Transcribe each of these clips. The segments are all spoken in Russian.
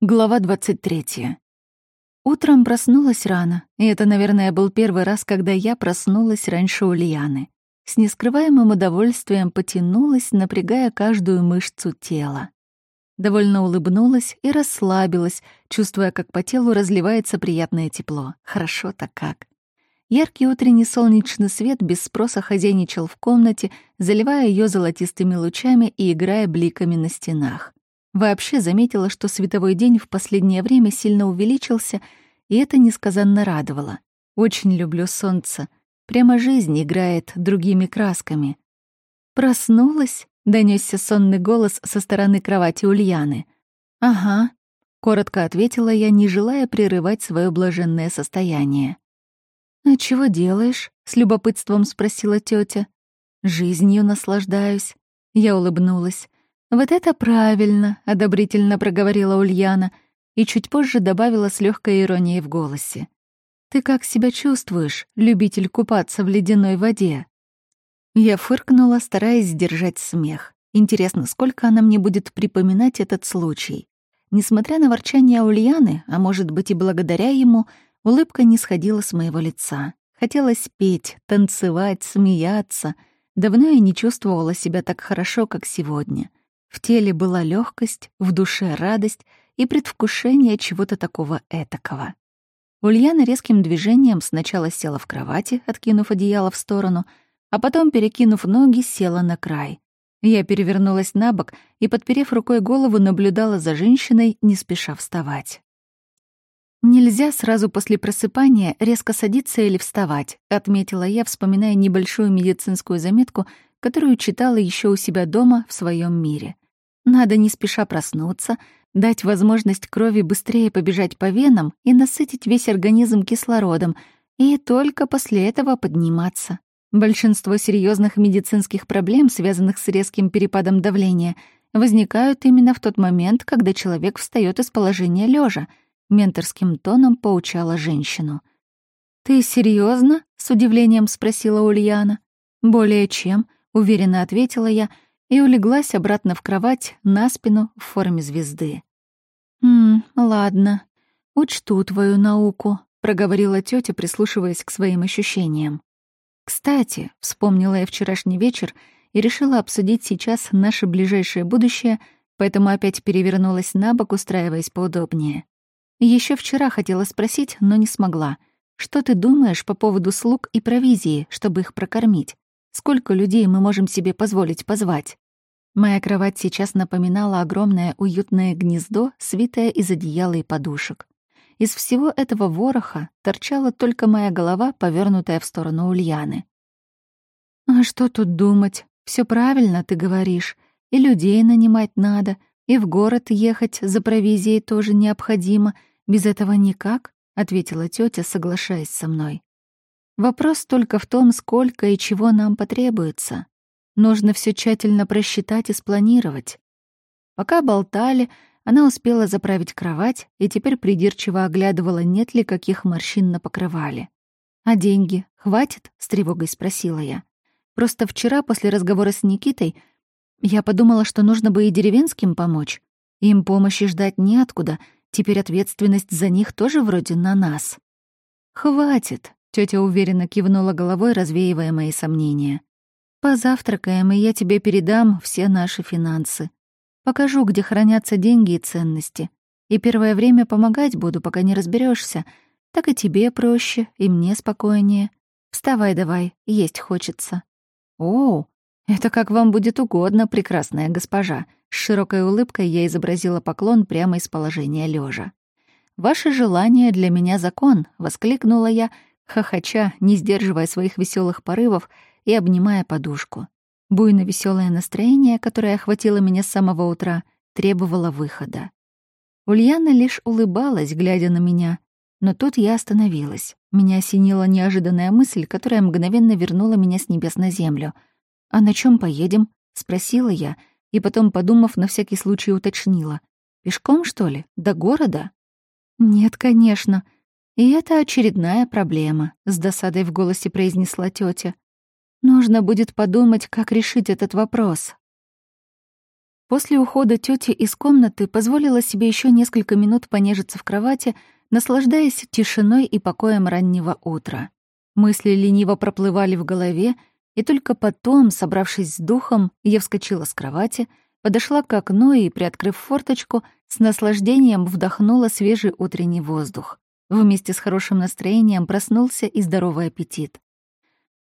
Глава 23. Утром проснулась рано, и это, наверное, был первый раз, когда я проснулась раньше Ульяны. С нескрываемым удовольствием потянулась, напрягая каждую мышцу тела. Довольно улыбнулась и расслабилась, чувствуя, как по телу разливается приятное тепло. Хорошо-то как. Яркий утренний солнечный свет без спроса хозяйничал в комнате, заливая ее золотистыми лучами и играя бликами на стенах. Вообще заметила, что световой день в последнее время сильно увеличился, и это несказанно радовало. Очень люблю солнце. Прямо жизнь играет другими красками. «Проснулась?» — донесся сонный голос со стороны кровати Ульяны. «Ага», — коротко ответила я, не желая прерывать свое блаженное состояние. «А чего делаешь?» — с любопытством спросила тетя. «Жизнью наслаждаюсь». Я улыбнулась. «Вот это правильно», — одобрительно проговорила Ульяна и чуть позже добавила с легкой иронией в голосе. «Ты как себя чувствуешь, любитель купаться в ледяной воде?» Я фыркнула, стараясь сдержать смех. Интересно, сколько она мне будет припоминать этот случай. Несмотря на ворчание Ульяны, а может быть и благодаря ему, улыбка не сходила с моего лица. Хотелось петь, танцевать, смеяться. Давно я не чувствовала себя так хорошо, как сегодня. В теле была легкость, в душе радость и предвкушение чего-то такого этакого. Ульяна резким движением сначала села в кровати, откинув одеяло в сторону, а потом, перекинув ноги, села на край. Я перевернулась на бок и, подперев рукой голову, наблюдала за женщиной, не спеша вставать. «Нельзя сразу после просыпания резко садиться или вставать», — отметила я, вспоминая небольшую медицинскую заметку, которую читала еще у себя дома в своем мире. Надо не спеша проснуться, дать возможность крови быстрее побежать по венам и насытить весь организм кислородом, и только после этого подниматься. Большинство серьезных медицинских проблем, связанных с резким перепадом давления, возникают именно в тот момент, когда человек встает из положения лежа. Менторским тоном поучала женщину. «Ты серьезно? с удивлением спросила Ульяна. «Более чем», — уверенно ответила я — и улеглась обратно в кровать на спину в форме звезды. «М, ладно, учту твою науку», — проговорила тетя, прислушиваясь к своим ощущениям. «Кстати», — вспомнила я вчерашний вечер и решила обсудить сейчас наше ближайшее будущее, поэтому опять перевернулась на бок, устраиваясь поудобнее. Еще вчера хотела спросить, но не смогла. Что ты думаешь по поводу слуг и провизии, чтобы их прокормить? Сколько людей мы можем себе позволить позвать? Моя кровать сейчас напоминала огромное уютное гнездо, свитое из одеяла и подушек. Из всего этого вороха торчала только моя голова, повернутая в сторону Ульяны. «А что тут думать? Все правильно ты говоришь. И людей нанимать надо, и в город ехать за провизией тоже необходимо. Без этого никак», — ответила тетя, соглашаясь со мной. Вопрос только в том, сколько и чего нам потребуется. Нужно все тщательно просчитать и спланировать. Пока болтали, она успела заправить кровать и теперь придирчиво оглядывала, нет ли каких морщин на покрывале. «А деньги хватит?» — с тревогой спросила я. «Просто вчера, после разговора с Никитой, я подумала, что нужно бы и деревенским помочь. Им помощи ждать неоткуда, теперь ответственность за них тоже вроде на нас». «Хватит», Тетя уверенно кивнула головой, развеивая мои сомнения. «Позавтракаем, и я тебе передам все наши финансы. Покажу, где хранятся деньги и ценности. И первое время помогать буду, пока не разберешься. Так и тебе проще, и мне спокойнее. Вставай давай, есть хочется». «О, это как вам будет угодно, прекрасная госпожа». С широкой улыбкой я изобразила поклон прямо из положения лежа. «Ваше желание для меня закон», — воскликнула я, — хохоча, не сдерживая своих веселых порывов и обнимая подушку. Буйно веселое настроение, которое охватило меня с самого утра, требовало выхода. Ульяна лишь улыбалась, глядя на меня, но тут я остановилась. Меня осенила неожиданная мысль, которая мгновенно вернула меня с небес на землю. «А на чем поедем?» — спросила я, и потом, подумав, на всякий случай уточнила. «Пешком, что ли? До города?» «Нет, конечно», и это очередная проблема, с досадой в голосе произнесла тетя. Нужно будет подумать, как решить этот вопрос. После ухода тети из комнаты позволила себе еще несколько минут понежиться в кровати, наслаждаясь тишиной и покоем раннего утра. Мысли лениво проплывали в голове, и только потом, собравшись с духом, я вскочила с кровати, подошла к окну и, приоткрыв форточку, с наслаждением вдохнула свежий утренний воздух. Вместе с хорошим настроением проснулся и здоровый аппетит.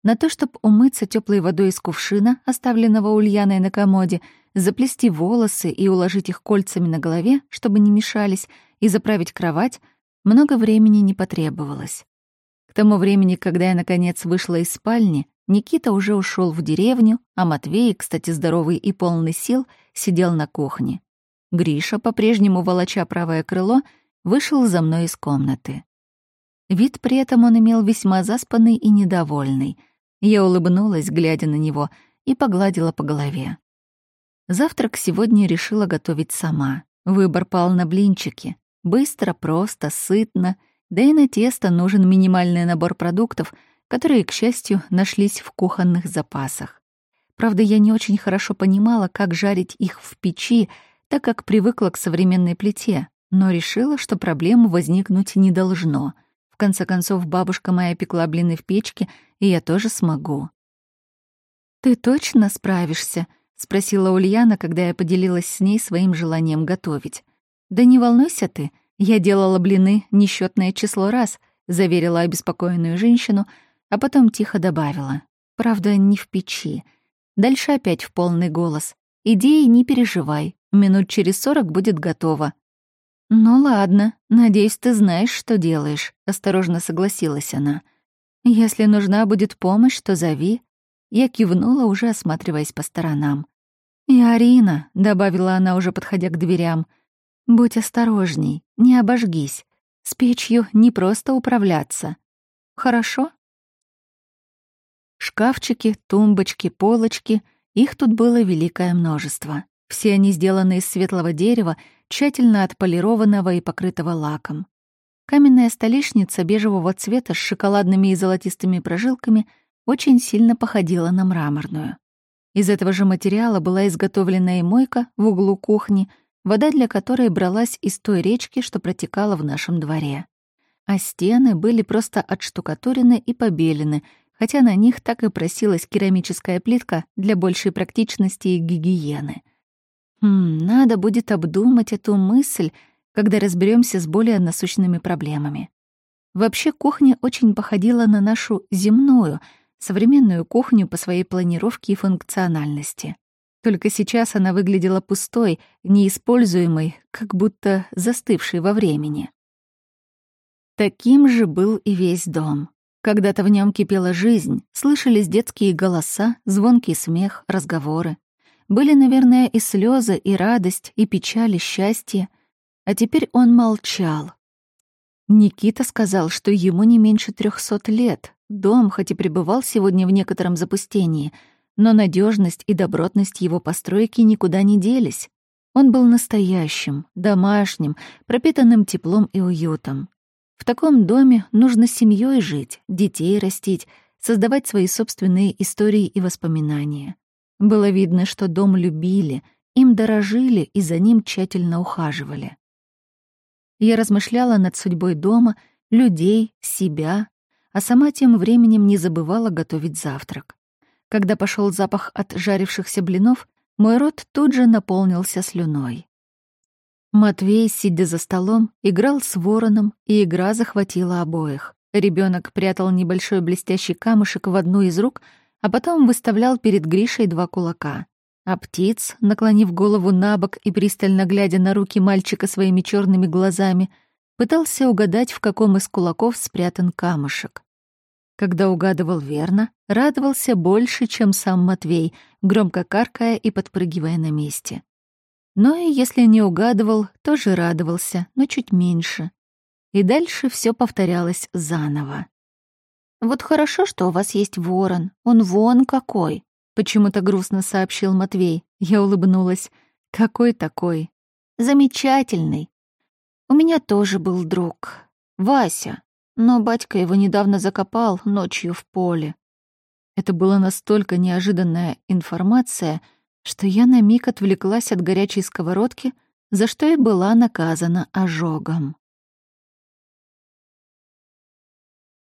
На то, чтобы умыться теплой водой из кувшина, оставленного Ульяной на комоде, заплести волосы и уложить их кольцами на голове, чтобы не мешались, и заправить кровать, много времени не потребовалось. К тому времени, когда я, наконец, вышла из спальни, Никита уже ушел в деревню, а Матвей, кстати, здоровый и полный сил, сидел на кухне. Гриша, по-прежнему волоча правое крыло, вышел за мной из комнаты. Вид при этом он имел весьма заспанный и недовольный. Я улыбнулась, глядя на него, и погладила по голове. Завтрак сегодня решила готовить сама. Выбор пал на блинчики. Быстро, просто, сытно, да и на тесто нужен минимальный набор продуктов — которые, к счастью, нашлись в кухонных запасах. Правда, я не очень хорошо понимала, как жарить их в печи, так как привыкла к современной плите, но решила, что проблем возникнуть не должно. В конце концов, бабушка моя пекла блины в печке, и я тоже смогу. «Ты точно справишься?» — спросила Ульяна, когда я поделилась с ней своим желанием готовить. «Да не волнуйся ты, я делала блины несчетное число раз», — заверила обеспокоенную женщину — а потом тихо добавила. Правда, не в печи. Дальше опять в полный голос. «Иди и не переживай, минут через сорок будет готово». «Ну ладно, надеюсь, ты знаешь, что делаешь», — осторожно согласилась она. «Если нужна будет помощь, то зови». Я кивнула, уже осматриваясь по сторонам. «И Арина», — добавила она, уже подходя к дверям, — «будь осторожней, не обожгись. С печью не просто управляться. Хорошо?» Шкафчики, тумбочки, полочки — их тут было великое множество. Все они сделаны из светлого дерева, тщательно отполированного и покрытого лаком. Каменная столешница бежевого цвета с шоколадными и золотистыми прожилками очень сильно походила на мраморную. Из этого же материала была изготовлена и мойка в углу кухни, вода для которой бралась из той речки, что протекала в нашем дворе. А стены были просто отштукатурены и побелены, хотя на них так и просилась керамическая плитка для большей практичности и гигиены. Хм, надо будет обдумать эту мысль, когда разберемся с более насущными проблемами. Вообще кухня очень походила на нашу земную, современную кухню по своей планировке и функциональности. Только сейчас она выглядела пустой, неиспользуемой, как будто застывшей во времени. Таким же был и весь дом. Когда-то в нем кипела жизнь, слышались детские голоса, звонкий смех, разговоры. Были, наверное, и слезы, и радость, и печаль, и счастье. А теперь он молчал. Никита сказал, что ему не меньше трехсот лет. Дом, хоть и пребывал сегодня в некотором запустении, но надежность и добротность его постройки никуда не делись. Он был настоящим, домашним, пропитанным теплом и уютом. В таком доме нужно семьей жить, детей растить, создавать свои собственные истории и воспоминания. Было видно, что дом любили, им дорожили и за ним тщательно ухаживали. Я размышляла над судьбой дома, людей, себя, а сама тем временем не забывала готовить завтрак. Когда пошел запах от жарившихся блинов, мой рот тут же наполнился слюной. Матвей, сидя за столом, играл с вороном, и игра захватила обоих. Ребенок прятал небольшой блестящий камушек в одну из рук, а потом выставлял перед Гришей два кулака. А птиц, наклонив голову на бок и пристально глядя на руки мальчика своими черными глазами, пытался угадать, в каком из кулаков спрятан камушек. Когда угадывал верно, радовался больше, чем сам Матвей, громко каркая и подпрыгивая на месте. Но и если не угадывал, тоже радовался, но чуть меньше. И дальше все повторялось заново. «Вот хорошо, что у вас есть ворон. Он вон какой!» — почему-то грустно сообщил Матвей. Я улыбнулась. «Какой такой?» «Замечательный. У меня тоже был друг. Вася. Но батька его недавно закопал ночью в поле». Это была настолько неожиданная информация — что я на миг отвлеклась от горячей сковородки, за что и была наказана ожогом.